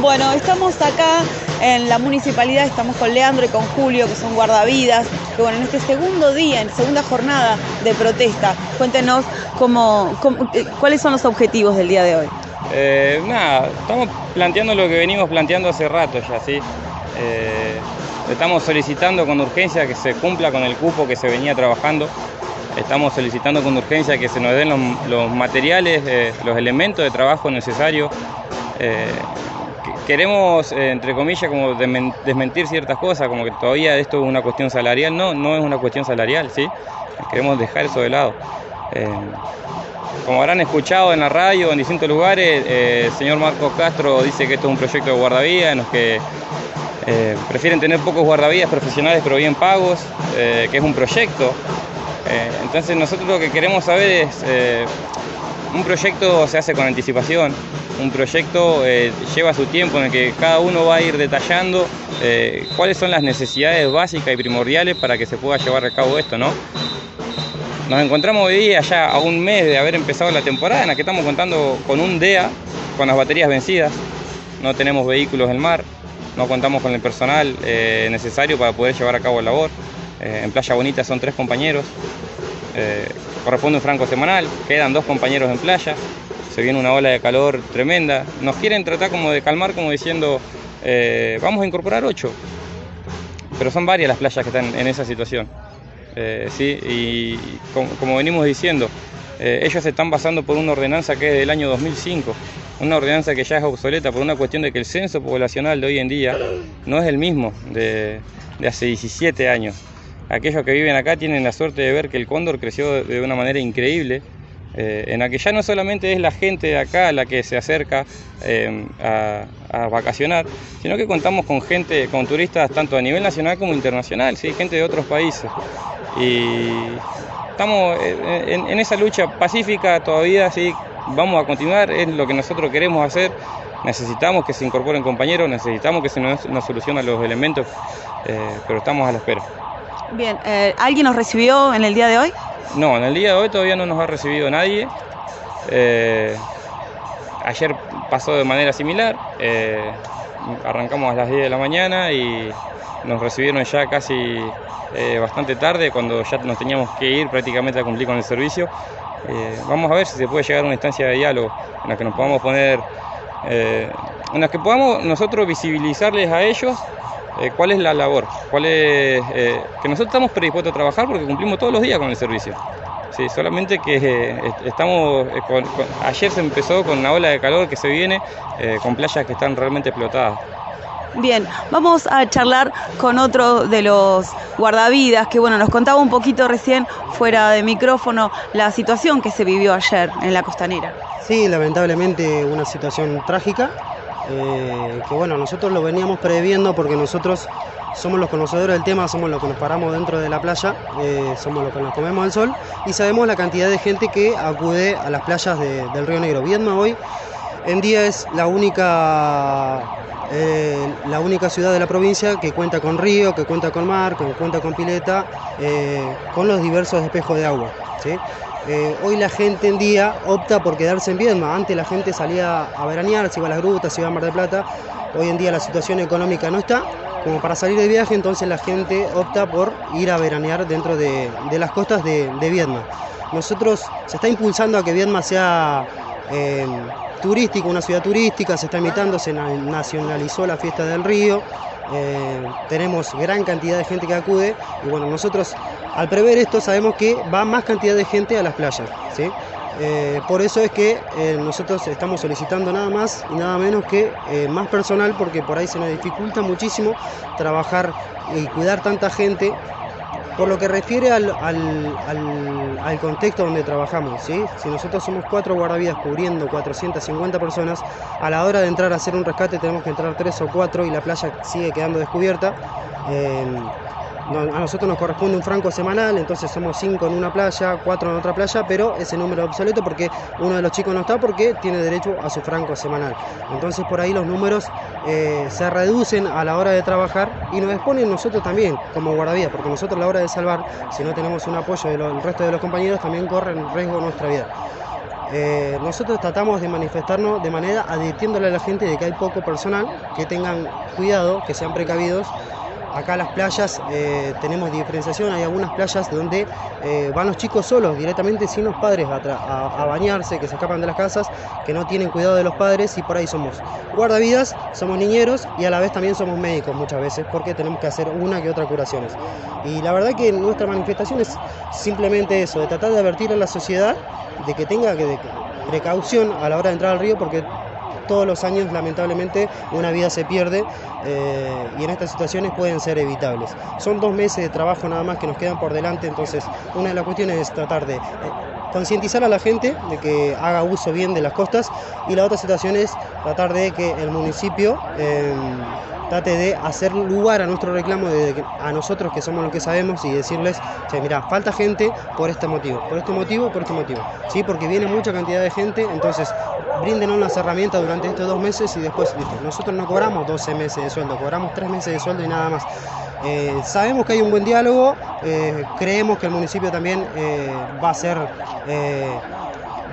Bueno, estamos acá en la municipalidad, estamos con Leandro y con Julio, que son guardavidas, que bueno, en este segundo día, en segunda jornada de protesta, cuéntenos cómo, eh, cuáles son los objetivos del día de hoy. Eh, nada, estamos planteando lo que venimos planteando hace rato ya, ¿sí? Eh, estamos solicitando con urgencia que se cumpla con el cupo que se venía trabajando. Estamos solicitando con urgencia que se nos den los, materiales, los elementos de trabajo necesarios. Queremos, eh, entre comillas, como desmen- desmentir ciertas cosas, como que todavía esto es una cuestión salarial. No, no es una cuestión salarial, ¿sí? Queremos dejar eso de lado. Eh, como habrán escuchado en la radio, en distintos lugares, eh, el señor Marcos Castro dice que esto es un proyecto de guardavías, en los que prefieren tener pocos guardavías profesionales pero bien pagos, que es un proyecto. Entonces nosotros lo que queremos saber es, un proyecto se hace con anticipación, un proyecto eh, lleva su tiempo en el que cada uno va a ir detallando eh, cuáles son las necesidades básicas y primordiales para que se pueda llevar a cabo esto, ¿no? Nos encontramos hoy día ya a un mes de haber empezado la temporada en la que estamos contando con un DEA, con las baterías vencidas, no tenemos vehículos en mar, no contamos con el personal eh, necesario para poder llevar a cabo la labor. En Playa Bonita son tres compañeros, corresponde un franco semanal, quedan dos compañeros en playa, se viene una ola de calor tremenda. Nos quieren tratar como de calmar, como diciendo, eh, vamos a incorporar ocho, pero son varias las playas que están en esa situación. Eh, sí, y como, venimos diciendo, eh, ellos están basando por una ordenanza que es del año 2005, una ordenanza que ya es obsoleta por una cuestión de que el censo poblacional de hoy en día no es el mismo de, de hace 17 años. Aquellos que viven acá tienen la suerte de ver que el cóndor creció de una manera increíble, eh, en la que ya no solamente es la gente de acá la que se acerca eh, a, vacacionar, sino que contamos con gente, con turistas tanto a nivel nacional como internacional, ¿sí? gente de otros países. Y estamos eh, en, en esa lucha pacífica todavía, sí, vamos a continuar, es lo que nosotros queremos hacer. Necesitamos que se incorporen compañeros, necesitamos que se nos, nos solucionen los elementos, eh, pero estamos a la espera. Bien, eh, ¿alguien nos recibió en el día de hoy? No, en el día de hoy todavía no nos ha recibido nadie. Eh, ayer pasó de manera similar. eh, arrancamos a las 10 de la mañana y nos recibieron ya casi eh, bastante tarde, cuando ya nos teníamos que ir prácticamente a cumplir con el servicio. Vamos a ver si se puede llegar a una instancia de diálogo en la que nos podamos poner, en la que podamos nosotros visibilizarles a ellos eh, cuál es la labor, cuál es, eh, que nosotros estamos predispuestos a trabajar porque cumplimos todos los días con el servicio. Sí, solamente que eh, est- estamos, eh, con- con- ayer se empezó con una ola de calor que se viene, eh, con playas que están realmente explotadas. Bien, vamos a charlar con otro de los guardavidas que bueno, nos contaba un poquito recién fuera de micrófono la situación que se vivió ayer en la costanera. Sí, lamentablemente una situación trágica, eh, que bueno, nosotros lo veníamos previendo porque nosotros somos los conocedores del tema, somos los que nos paramos dentro de la playa, eh, somos los que nos comemos el sol y sabemos la cantidad de gente que acude a las playas de- del Río Negro. Viedma hoy en día es la única, eh, la única ciudad de la provincia que cuenta con río, que cuenta con mar, que cuenta con pileta, con los diversos espejos de agua. ¿sí? Eh, hoy la gente en día opta por quedarse en Viedma. Antes la gente salía a veranear, se iba a las grutas, se iba a Mar del Plata. Hoy en día la situación económica no está como para salir de viaje, entonces la gente opta por ir a veranear dentro de, las costas de, de. Nosotros se está impulsando a que Viedma sea eh, turístico, una ciudad turística, se está invitando, se na- nacionalizó la fiesta del río, eh, tenemos gran cantidad de gente que acude y bueno, nosotros al prever esto sabemos que va más cantidad de gente a las playas, ¿sí? Eh, por eso es que eh, nosotros estamos solicitando nada más y nada menos que eh, más personal porque por ahí se nos dificulta muchísimo trabajar y cuidar tanta gente por lo que refiere al, al- al- al contexto donde trabajamos, ¿sí? si nosotros somos cuatro guardavidas cubriendo 450 personas, a la hora de entrar a hacer un rescate tenemos que entrar tres o cuatro y la playa sigue quedando descubierta. A nosotros nos corresponde un franco semanal, entonces somos cinco en una playa, cuatro en otra playa, pero ese número es obsoleto porque uno de los chicos no está porque tiene derecho a su franco semanal. Entonces por ahí los números eh, se reducen a la hora de trabajar y nos exponen nosotros también como guardavías, porque nosotros a la hora de salvar, si no tenemos un apoyo del resto de los compañeros, también corre en riesgo nuestra vida. eh, nosotros tratamos de manifestarnos de manera advirtiéndole a la gente de que hay poco personal, que tengan cuidado, que sean precavidos Acá las playas eh, tenemos diferenciación, hay algunas playas donde eh, van los chicos solos, directamente sin los padres a, bañarse, que se escapan de las casas, que no tienen cuidado de los padres y por ahí somos guardavidas, somos niñeros y a la vez también somos médicos muchas veces porque tenemos que hacer una que otra curaciones. Y la verdad que nuestra manifestación es simplemente eso, de tratar de advertir a la sociedad de que tenga precaución a la hora de entrar al río porque todos los años lamentablemente una vida se pierde eh, y en estas situaciones pueden ser evitables. Son dos meses de trabajo nada más que nos quedan por delante, entonces una de las cuestiones es tratar de... Eh, concientizar a la gente de que haga uso bien de las costas y la otra situación es tratar de que el municipio eh, trate de hacer lugar a nuestro reclamo, de, a nosotros que somos los que sabemos y decirles, che, mira, falta gente por este motivo, por este motivo, por este motivo, ¿sí? porque viene mucha cantidad de gente, entonces bríndenos las herramientas durante estos dos meses y después, nosotros no cobramos 12 meses de sueldo, cobramos 3 meses de sueldo y nada más. Eh, sabemos que hay un buen diálogo, eh, creemos que el municipio también eh, va a ser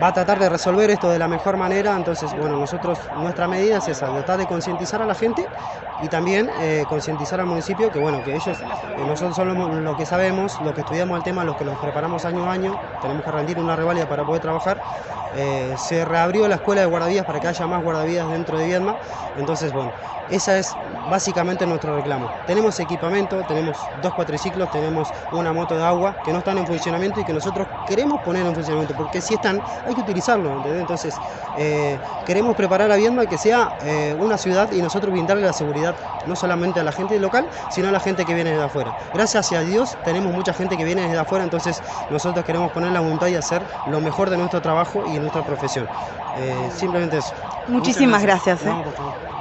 va a tratar de resolver esto de la mejor manera, entonces, bueno, nosotros, nuestra medida es esa, tratar de concientizar a la gente y también eh, concientizar al municipio que, bueno, que ellos, eh, nosotros somos lo que sabemos, lo que estudiamos el tema, los que nos preparamos año a año, tenemos que rendir una revalida para poder trabajar, eh, se reabrió la escuela de guardavías para que haya más guardavías dentro de Viedma, entonces, bueno, esa es básicamente nuestro reclamo. Tenemos equipamiento, tenemos dos cuatriciclos, tenemos una moto de agua que no están en funcionamiento y que nosotros queremos poner en funcionamiento, porque si están, hay que utilizarlo, Entonces, eh, queremos preparar a Viedma que sea eh, una ciudad y nosotros brindarle la seguridad no solamente a la gente local, sino a la gente que viene de afuera. Gracias a Dios tenemos mucha gente que viene desde afuera, entonces nosotros queremos poner la voluntad y hacer lo mejor de nuestro trabajo y nuestra profesión. Eh, simplemente eso. Muchísimas gracias.